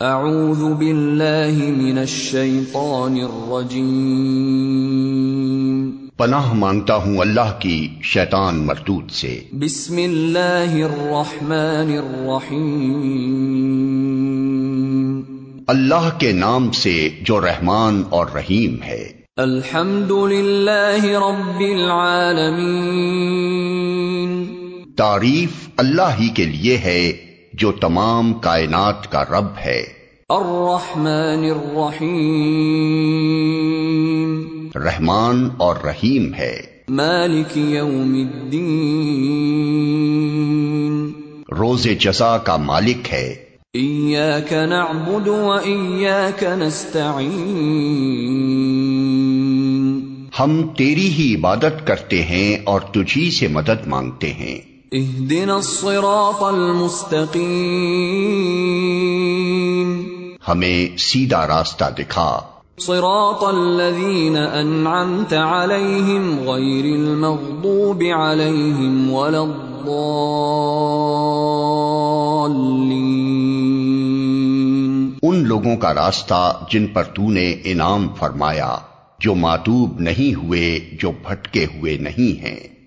اعوذ باللہ من الشیطان الرجیم پناہ مانگتا ہوں اللہ کی شیطان مردود سے۔ بسم اللہ الرحمن الرحیم. اللہ کے نام سے جو رحمان اور رحیم ہے۔ الحمد للہ رب العالمین. تعریف اللہ ہی کے لیے ہے۔ جو تمام کائنات کا رب ہے۔ الرحمن الرحیم۔ رحمان اور رحیم ہے۔ مالک یوم الدین۔ روز جزا کا مالک ہے۔ ایاک نعبد و ایاک نستعین۔ ہم تیری ہی عبادت کرتے ہیں اور تجھی سے مدد مانگتے ہیں۔ اهدنا الصراط المستقیم ہمیں سیدھا راستہ دکھا۔ صراط الذين انعمت عليهم غير المغضوب عليهم ولا الضالين. ان لوگوں کا راستہ جن پر تو نے انعام فرمایا جو ماتوب نہیں ہوئے جو بھٹکے ہوئے نہیں ہیں۔